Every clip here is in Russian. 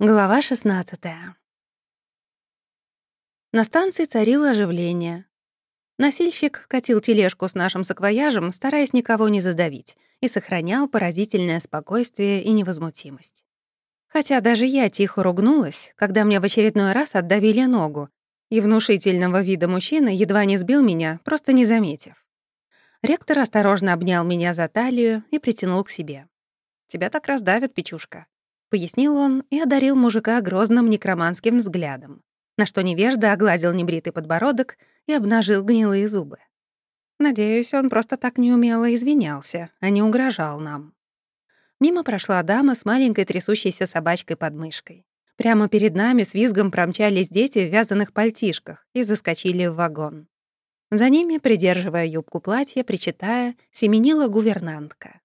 Глава 16 На станции царило оживление. Носильщик катил тележку с нашим саквояжем, стараясь никого не задавить, и сохранял поразительное спокойствие и невозмутимость. Хотя даже я тихо ругнулась, когда мне в очередной раз отдавили ногу, и внушительного вида мужчина едва не сбил меня, просто не заметив. Ректор осторожно обнял меня за талию и притянул к себе. «Тебя так раздавят, печушка», — пояснил он и одарил мужика грозным некроманским взглядом, на что невежда огладил небритый подбородок и обнажил гнилые зубы. Надеюсь, он просто так неумело извинялся, а не угрожал нам. Мимо прошла дама с маленькой трясущейся собачкой под мышкой. Прямо перед нами с визгом промчались дети в вязаных пальтишках и заскочили в вагон. За ними, придерживая юбку платья, причитая, семенила гувернантка.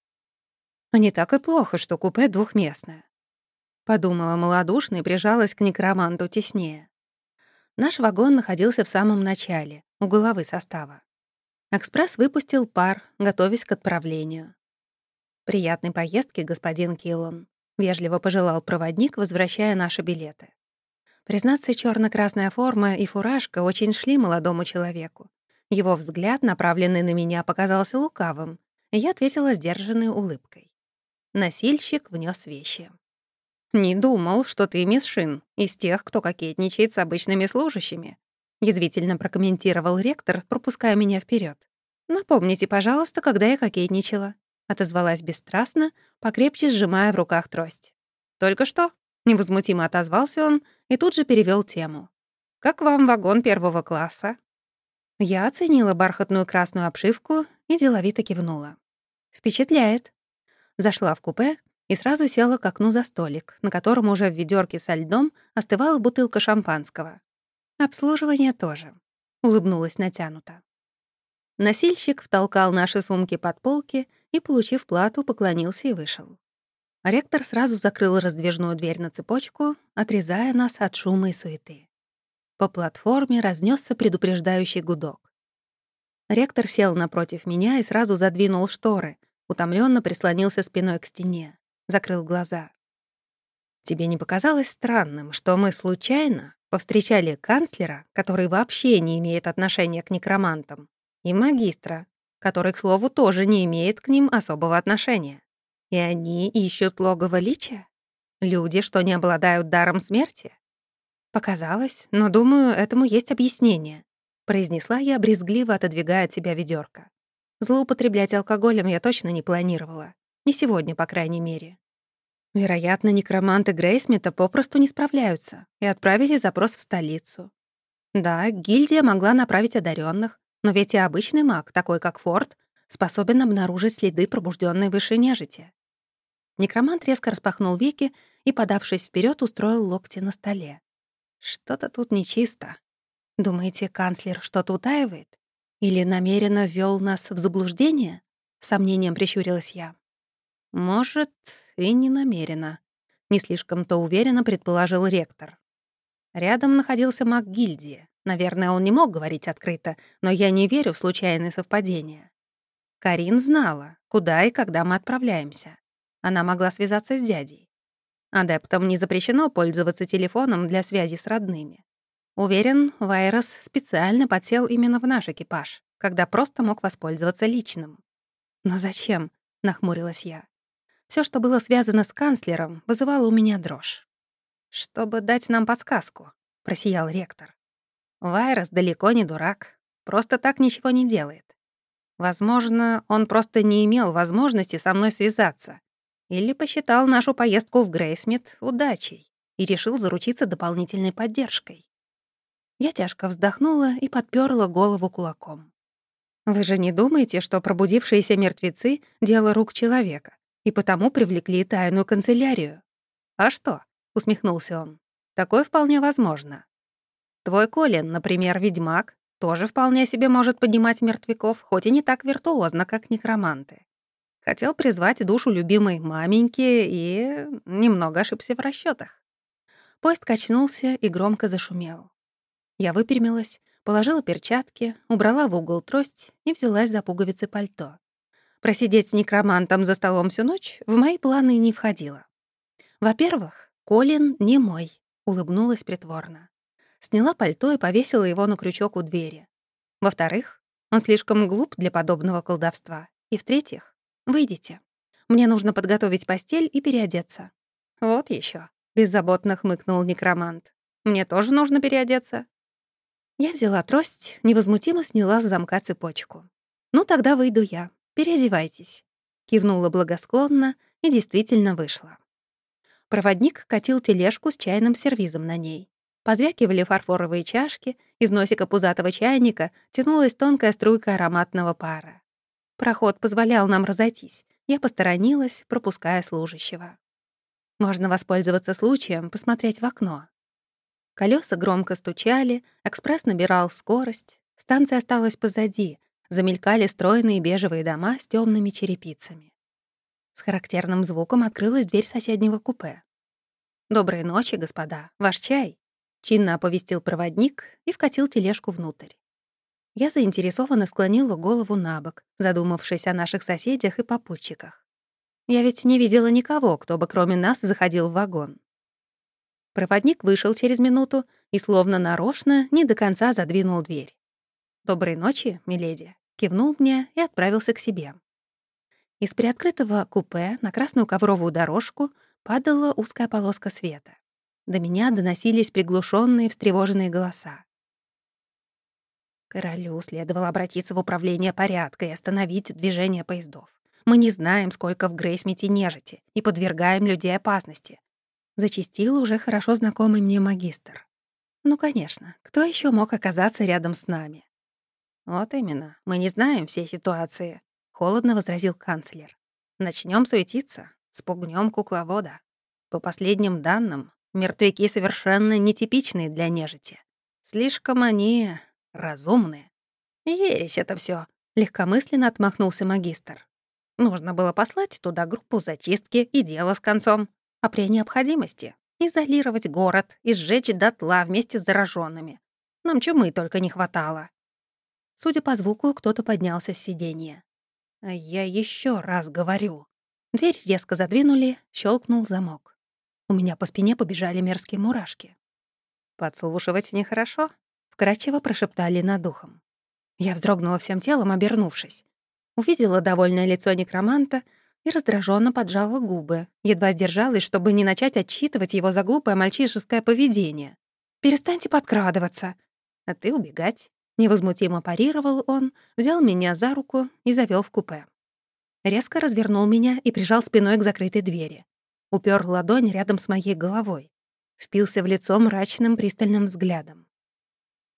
«Не так и плохо, что купе двухместное. Подумала малодушно и прижалась к некроманту теснее. Наш вагон находился в самом начале, у головы состава. Экспресс выпустил пар, готовясь к отправлению. «Приятной поездки, господин Киллон», — вежливо пожелал проводник, возвращая наши билеты. Признаться, черно красная форма и фуражка очень шли молодому человеку. Его взгляд, направленный на меня, показался лукавым, и я ответила сдержанной улыбкой. Носильщик внес вещи. «Не думал, что ты, мисс Шин, из тех, кто кокетничает с обычными служащими», язвительно прокомментировал ректор, пропуская меня вперед. «Напомните, пожалуйста, когда я кокетничала», отозвалась бесстрастно, покрепче сжимая в руках трость. «Только что?» — невозмутимо отозвался он и тут же перевел тему. «Как вам вагон первого класса?» Я оценила бархатную красную обшивку и деловито кивнула. «Впечатляет». Зашла в купе и сразу села к окну за столик, на котором уже в ведерке со льдом остывала бутылка шампанского. Обслуживание тоже. Улыбнулась натянуто. Носильщик втолкал наши сумки под полки и, получив плату, поклонился и вышел. Ректор сразу закрыл раздвижную дверь на цепочку, отрезая нас от шума и суеты. По платформе разнесся предупреждающий гудок. Ректор сел напротив меня и сразу задвинул шторы, утомленно прислонился спиной к стене закрыл глаза. «Тебе не показалось странным, что мы случайно повстречали канцлера, который вообще не имеет отношения к некромантам, и магистра, который, к слову, тоже не имеет к ним особого отношения? И они ищут логово личия? Люди, что не обладают даром смерти?» «Показалось, но, думаю, этому есть объяснение», произнесла я, брезгливо отодвигая от себя ведерко. Злоупотреблять алкоголем я точно не планировала. Не сегодня, по крайней мере. Вероятно, некроманты Грейсмита попросту не справляются и отправили запрос в столицу. Да, гильдия могла направить одаренных, но ведь и обычный маг, такой как Форд, способен обнаружить следы пробужденной выше нежити. Некромант резко распахнул веки и, подавшись вперед, устроил локти на столе. Что-то тут нечисто. Думаете, канцлер что-то утаивает? Или намеренно ввел нас в заблуждение? Сомнением прищурилась я. Может, и не намеренно. Не слишком-то уверенно предположил ректор. Рядом находился маг гильдии. Наверное, он не мог говорить открыто, но я не верю в случайные совпадения. Карин знала, куда и когда мы отправляемся. Она могла связаться с дядей. Адептам не запрещено пользоваться телефоном для связи с родными. Уверен, Вайрос специально подсел именно в наш экипаж, когда просто мог воспользоваться личным. «Но зачем?» — нахмурилась я. Все, что было связано с канцлером, вызывало у меня дрожь. «Чтобы дать нам подсказку», — просиял ректор. «Вайрос далеко не дурак, просто так ничего не делает. Возможно, он просто не имел возможности со мной связаться или посчитал нашу поездку в Грейсмит удачей и решил заручиться дополнительной поддержкой. Я тяжко вздохнула и подперла голову кулаком. Вы же не думаете, что пробудившиеся мертвецы — дело рук человека? И потому привлекли тайную канцелярию. «А что?» — усмехнулся он. «Такое вполне возможно. Твой Колин, например, ведьмак, тоже вполне себе может поднимать мертвяков, хоть и не так виртуозно, как некроманты. Хотел призвать душу любимой маменьки и немного ошибся в расчетах. Поезд качнулся и громко зашумел. Я выпрямилась, положила перчатки, убрала в угол трость и взялась за пуговицы пальто. Просидеть с некромантом за столом всю ночь в мои планы не входило. Во-первых, Колин не мой, улыбнулась притворно. Сняла пальто и повесила его на крючок у двери. Во-вторых, он слишком глуп для подобного колдовства. И в-третьих, выйдите. Мне нужно подготовить постель и переодеться. Вот еще, беззаботно хмыкнул некромант. Мне тоже нужно переодеться. Я взяла трость, невозмутимо сняла с замка цепочку. «Ну, тогда выйду я. Переодевайтесь». Кивнула благосклонно и действительно вышла. Проводник катил тележку с чайным сервизом на ней. Позвякивали фарфоровые чашки, из носика пузатого чайника тянулась тонкая струйка ароматного пара. Проход позволял нам разойтись. Я посторонилась, пропуская служащего. Можно воспользоваться случаем, посмотреть в окно. Колеса громко стучали, экспресс набирал скорость, станция осталась позади, замелькали стройные бежевые дома с темными черепицами. С характерным звуком открылась дверь соседнего купе. «Доброй ночи, господа. Ваш чай?» — чинно оповестил проводник и вкатил тележку внутрь. Я заинтересованно склонила голову на бок, задумавшись о наших соседях и попутчиках. Я ведь не видела никого, кто бы кроме нас заходил в вагон. Проводник вышел через минуту и, словно нарочно, не до конца задвинул дверь. «Доброй ночи, миледи», — кивнул мне и отправился к себе. Из приоткрытого купе на красную ковровую дорожку падала узкая полоска света. До меня доносились приглушенные, встревоженные голоса. Королю следовало обратиться в управление порядка и остановить движение поездов. Мы не знаем, сколько в Грейсмите нежити, и подвергаем людей опасности. Зачистил уже хорошо знакомый мне магистр. Ну, конечно, кто еще мог оказаться рядом с нами? «Вот именно, мы не знаем всей ситуации», — холодно возразил канцлер. Начнем суетиться, спугнем кукловода. По последним данным, мертвяки совершенно нетипичные для нежити. Слишком они разумные. Ересь это все, легкомысленно отмахнулся магистр. Нужно было послать туда группу зачистки и дело с концом. А при необходимости изолировать город и сжечь дотла вместе с зараженными. Нам чумы только не хватало. Судя по звуку, кто-то поднялся с сиденья. А я еще раз говорю. Дверь резко задвинули, щелкнул замок. У меня по спине побежали мерзкие мурашки. «Подслушивать нехорошо?» — вкратчиво прошептали над духом. Я вздрогнула всем телом, обернувшись. Увидела довольное лицо некроманта и раздраженно поджала губы, едва сдержалась, чтобы не начать отчитывать его за глупое мальчишеское поведение. «Перестаньте подкрадываться!» «А ты убегать!» Невозмутимо парировал он, взял меня за руку и завёл в купе. Резко развернул меня и прижал спиной к закрытой двери. Упер ладонь рядом с моей головой. Впился в лицо мрачным пристальным взглядом.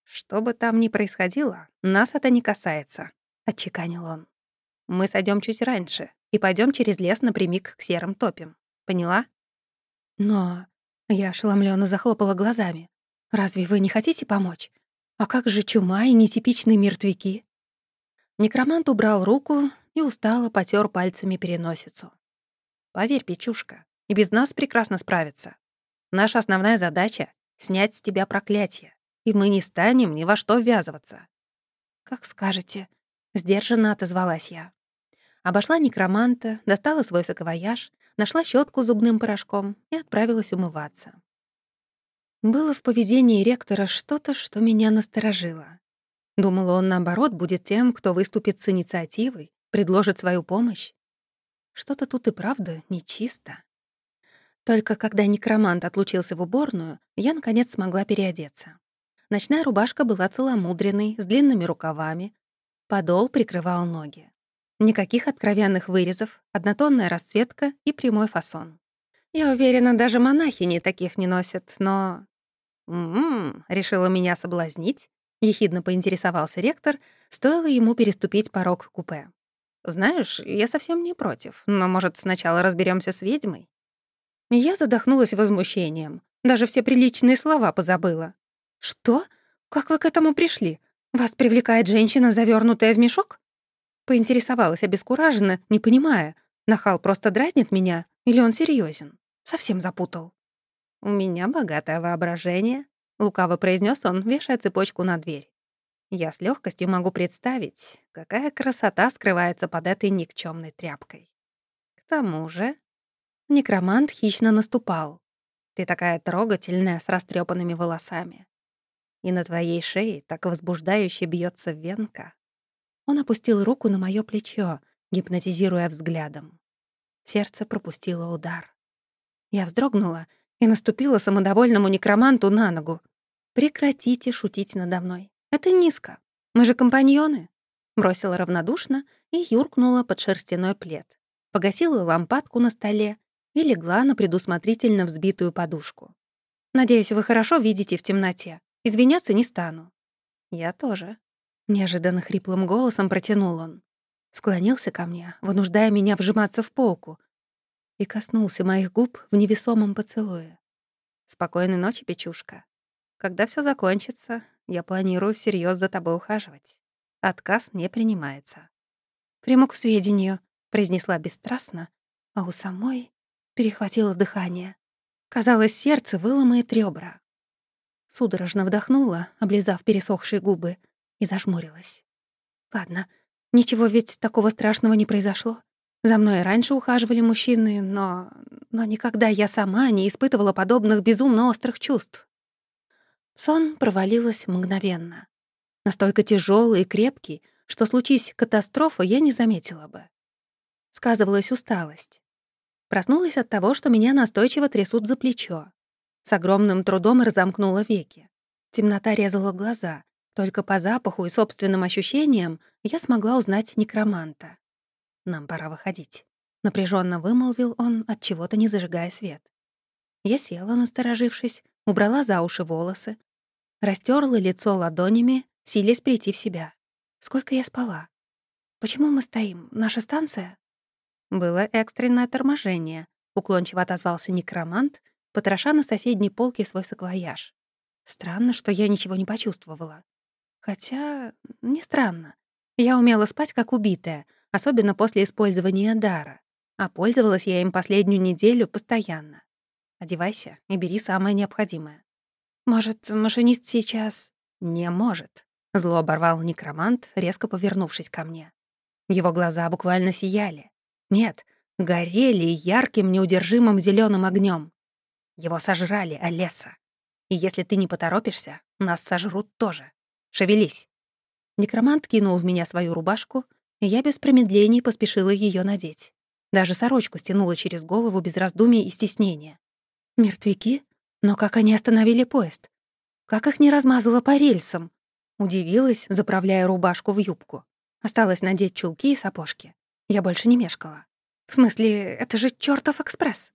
«Что бы там ни происходило, нас это не касается», — отчеканил он. «Мы сойдем чуть раньше и пойдем через лес напрямик к серым топям. Поняла?» «Но...» — я ошеломленно захлопала глазами. «Разве вы не хотите помочь? А как же чума и нетипичные мертвяки? Некромант убрал руку и устало потер пальцами переносицу. Поверь, Печушка, и без нас прекрасно справится. Наша основная задача — снять с тебя проклятие, и мы не станем ни во что ввязываться. Как скажете, сдержанно отозвалась я. Обошла некроманта, достала свой саквояж, нашла щетку зубным порошком и отправилась умываться. Было в поведении ректора что-то, что меня насторожило. Думала, он, наоборот, будет тем, кто выступит с инициативой, предложит свою помощь. Что-то тут и правда нечисто. Только когда некромант отлучился в уборную, я, наконец, смогла переодеться. Ночная рубашка была целомудренной, с длинными рукавами. Подол прикрывал ноги. Никаких откровенных вырезов, однотонная расцветка и прямой фасон. Я уверена, даже монахини таких не носят, но «М-м-м», решила меня соблазнить, ехидно поинтересовался ректор, стоило ему переступить порог купе. «Знаешь, я совсем не против, но, может, сначала разберемся с ведьмой?» Я задохнулась возмущением, даже все приличные слова позабыла. «Что? Как вы к этому пришли? Вас привлекает женщина, завернутая в мешок?» Поинтересовалась обескураженно, не понимая, нахал просто дразнит меня или он серьезен. Совсем запутал. «У меня богатое воображение», — лукаво произнес он, вешая цепочку на дверь. «Я с легкостью могу представить, какая красота скрывается под этой никчемной тряпкой. К тому же...» Некромант хищно наступал. Ты такая трогательная, с растрепанными волосами. И на твоей шее так возбуждающе бьется венка. Он опустил руку на моё плечо, гипнотизируя взглядом. Сердце пропустило удар. Я вздрогнула и наступила самодовольному некроманту на ногу. «Прекратите шутить надо мной. Это низко. Мы же компаньоны». Бросила равнодушно и юркнула под шерстяной плед. Погасила лампадку на столе и легла на предусмотрительно взбитую подушку. «Надеюсь, вы хорошо видите в темноте. Извиняться не стану». «Я тоже», — неожиданно хриплым голосом протянул он. Склонился ко мне, вынуждая меня вжиматься в полку, и коснулся моих губ в невесомом поцелуе. «Спокойной ночи, печушка. Когда все закончится, я планирую всерьез за тобой ухаживать. Отказ не принимается». «Приму к сведению», — произнесла бесстрастно, а у самой перехватило дыхание. Казалось, сердце выломает ребра. Судорожно вдохнула, облизав пересохшие губы, и зажмурилась. Ладно, ничего ведь такого страшного не произошло. За мной раньше ухаживали мужчины, но... но никогда я сама не испытывала подобных безумно острых чувств. Сон провалилась мгновенно. Настолько тяжелый и крепкий, что случись катастрофа, я не заметила бы. Сказывалась усталость. Проснулась от того, что меня настойчиво трясут за плечо. С огромным трудом разомкнула веки. Темнота резала глаза. Только по запаху и собственным ощущениям я смогла узнать некроманта. «Нам пора выходить», — напряженно вымолвил он, от чего то не зажигая свет. Я села, насторожившись, убрала за уши волосы, растерла лицо ладонями, силясь прийти в себя. Сколько я спала? Почему мы стоим? Наша станция? Было экстренное торможение, уклончиво отозвался некромант, потроша на соседней полке свой саквояж. Странно, что я ничего не почувствовала. Хотя, не странно. Я умела спать как убитая, особенно после использования дара. А пользовалась я им последнюю неделю постоянно. Одевайся и бери самое необходимое. Может, машинист сейчас... Не может. Зло оборвал некромант, резко повернувшись ко мне. Его глаза буквально сияли. Нет, горели ярким, неудержимым зеленым огнем. Его сожрали, Олеса. И если ты не поторопишься, нас сожрут тоже. Шевелись. Некромант кинул в меня свою рубашку, я без промедлений поспешила ее надеть. Даже сорочку стянула через голову без раздумий и стеснения. Мертвяки? Но как они остановили поезд? Как их не размазало по рельсам? Удивилась, заправляя рубашку в юбку. Осталось надеть чулки и сапожки. Я больше не мешкала. В смысле, это же чёртов экспресс.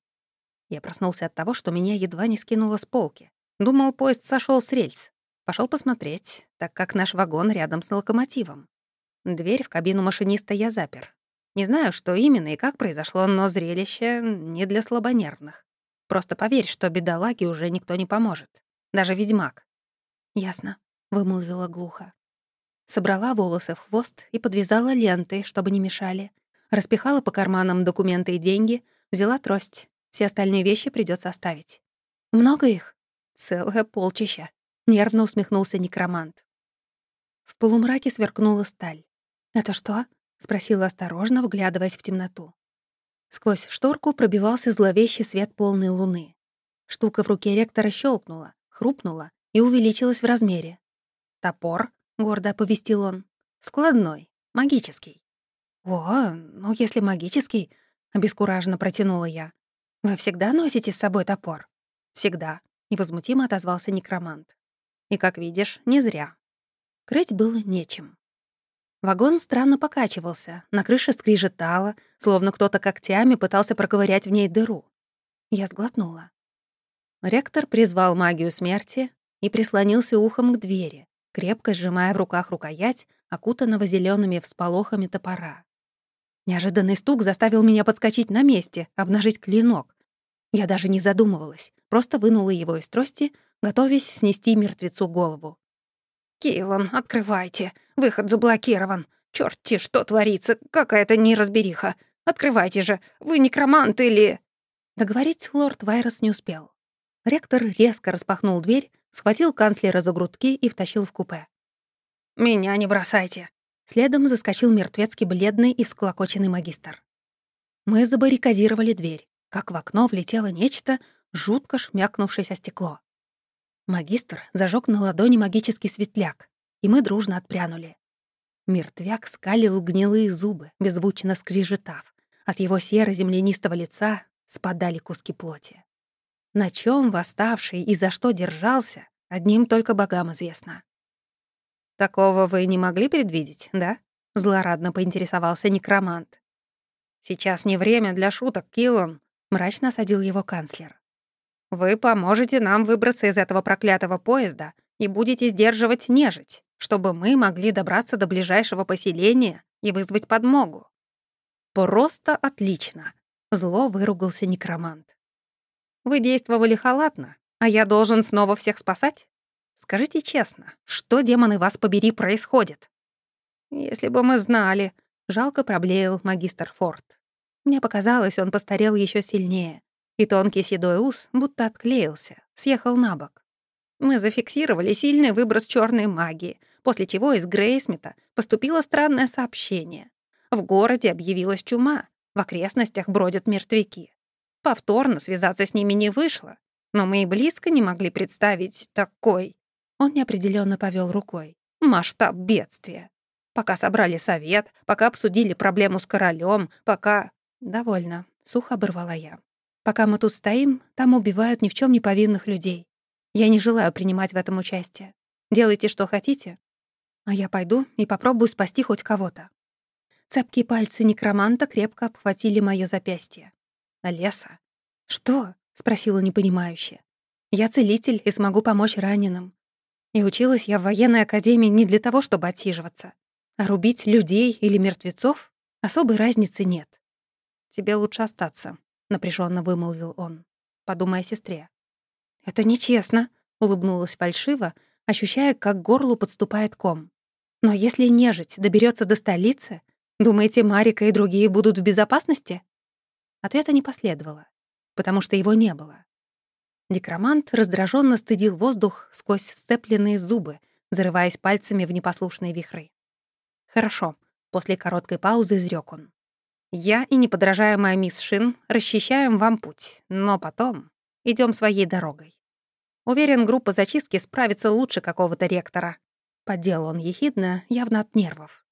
Я проснулся от того, что меня едва не скинуло с полки. Думал, поезд сошел с рельс. Пошел посмотреть, так как наш вагон рядом с локомотивом. Дверь в кабину машиниста я запер. Не знаю, что именно и как произошло, но зрелище не для слабонервных. Просто поверь, что бедолаге уже никто не поможет. Даже ведьмак. «Ясно», — вымолвила глухо. Собрала волосы в хвост и подвязала ленты, чтобы не мешали. Распихала по карманам документы и деньги, взяла трость. Все остальные вещи придется оставить. «Много их?» «Целое полчища», — нервно усмехнулся некромант. В полумраке сверкнула сталь. «Это что?» — спросила осторожно, вглядываясь в темноту. Сквозь шторку пробивался зловещий свет полной луны. Штука в руке ректора щелкнула, хрупнула и увеличилась в размере. «Топор», — гордо оповестил он, — «складной, магический». «О, ну если магический», — обескураженно протянула я, «Вы всегда носите с собой топор?» «Всегда», — невозмутимо отозвался некромант. «И, как видишь, не зря». Крыть было нечем. Вагон странно покачивался, на крыше скрижетало, словно кто-то когтями пытался проковырять в ней дыру. Я сглотнула. Ректор призвал магию смерти и прислонился ухом к двери, крепко сжимая в руках рукоять, окутанного зелеными всполохами топора. Неожиданный стук заставил меня подскочить на месте, обнажить клинок. Я даже не задумывалась, просто вынула его из трости, готовясь снести мертвецу голову. «Кейлон, открывайте! Выход заблокирован! Чёрт-те, что творится! Какая-то неразбериха! Открывайте же! Вы некромант или...» Договорить лорд Вайрос не успел. Ректор резко распахнул дверь, схватил канцлера за грудки и втащил в купе. «Меня не бросайте!» Следом заскочил мертвецкий бледный и всклокоченный магистр. Мы забаррикадировали дверь. Как в окно влетело нечто, жутко шмякнувшись о стекло. Магистр зажег на ладони магический светляк, и мы дружно отпрянули. Мертвяк скалил гнилые зубы, беззвучно скрежетав, а с его серо-землянистого лица спадали куски плоти. На чем восставший и за что держался, одним только богам известно. «Такого вы не могли предвидеть, да?» — злорадно поинтересовался некромант. «Сейчас не время для шуток, Киллан», — мрачно осадил его канцлер. «Вы поможете нам выбраться из этого проклятого поезда и будете сдерживать нежить, чтобы мы могли добраться до ближайшего поселения и вызвать подмогу». «Просто отлично», — зло выругался некромант. «Вы действовали халатно, а я должен снова всех спасать? Скажите честно, что, демоны, вас побери, происходит?» «Если бы мы знали», — жалко проблеял магистр Форд. Мне показалось, он постарел еще сильнее, и тонкий седой ус будто отклеился, съехал на бок. Мы зафиксировали сильный выброс черной магии, после чего из Грейсмита поступило странное сообщение. В городе объявилась чума, в окрестностях бродят мертвяки. Повторно связаться с ними не вышло, но мы и близко не могли представить такой... Он неопределенно повел рукой. Масштаб бедствия. Пока собрали совет, пока обсудили проблему с королем, пока... «Довольно», — сухо оборвала я. «Пока мы тут стоим, там убивают ни в чем не повинных людей. Я не желаю принимать в этом участие. Делайте, что хотите, а я пойду и попробую спасти хоть кого-то». Цепкие пальцы некроманта крепко обхватили моё запястье. «Леса?» «Что?» — спросила непонимающе. «Я целитель и смогу помочь раненым. И училась я в военной академии не для того, чтобы отсиживаться. А рубить людей или мертвецов особой разницы нет. «Тебе лучше остаться», — напряженно вымолвил он, подумая о сестре. «Это нечестно», — улыбнулась фальшиво, ощущая, как горлу подступает ком. «Но если нежить доберется до столицы, думаете, Марика и другие будут в безопасности?» Ответа не последовало, потому что его не было. Некромант раздраженно стыдил воздух сквозь сцепленные зубы, зарываясь пальцами в непослушные вихры. «Хорошо», — после короткой паузы изрёк он. Я и неподражаемая мисс Шин расчищаем вам путь, но потом идем своей дорогой. Уверен, группа зачистки справится лучше какого-то ректора. Подделал он ехидно, явно от нервов.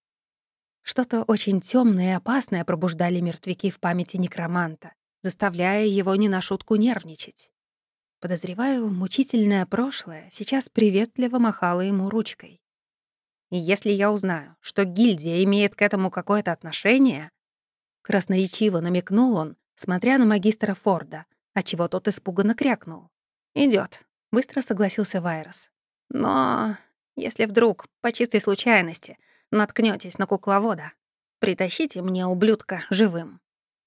Что-то очень темное и опасное пробуждали мертвяки в памяти некроманта, заставляя его не на шутку нервничать. Подозреваю, мучительное прошлое сейчас приветливо махало ему ручкой. И если я узнаю, что гильдия имеет к этому какое-то отношение, Красноречиво намекнул он, смотря на магистра Форда, отчего тот испуганно крякнул. Идет, быстро согласился Вайрос. «Но если вдруг, по чистой случайности, наткнётесь на кукловода, притащите мне ублюдка живым».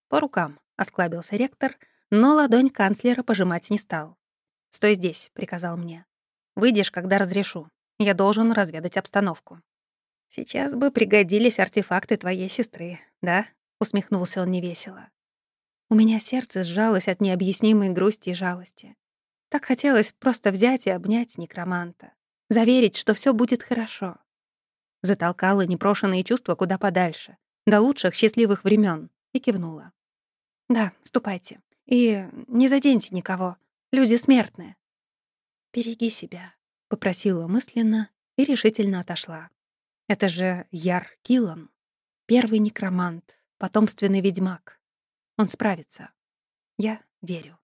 «По рукам», — осклабился ректор, но ладонь канцлера пожимать не стал. «Стой здесь», — приказал мне. «Выйдешь, когда разрешу. Я должен разведать обстановку». «Сейчас бы пригодились артефакты твоей сестры, да?» Усмехнулся он невесело. У меня сердце сжалось от необъяснимой грусти и жалости. Так хотелось просто взять и обнять некроманта, заверить, что все будет хорошо. Затолкала непрошенные чувства куда подальше, до лучших счастливых времен, и кивнула. «Да, ступайте. И не заденьте никого. Люди смертные». «Береги себя», — попросила мысленно и решительно отошла. «Это же Яр Киллан, первый некромант, потомственный ведьмак. Он справится. Я верю.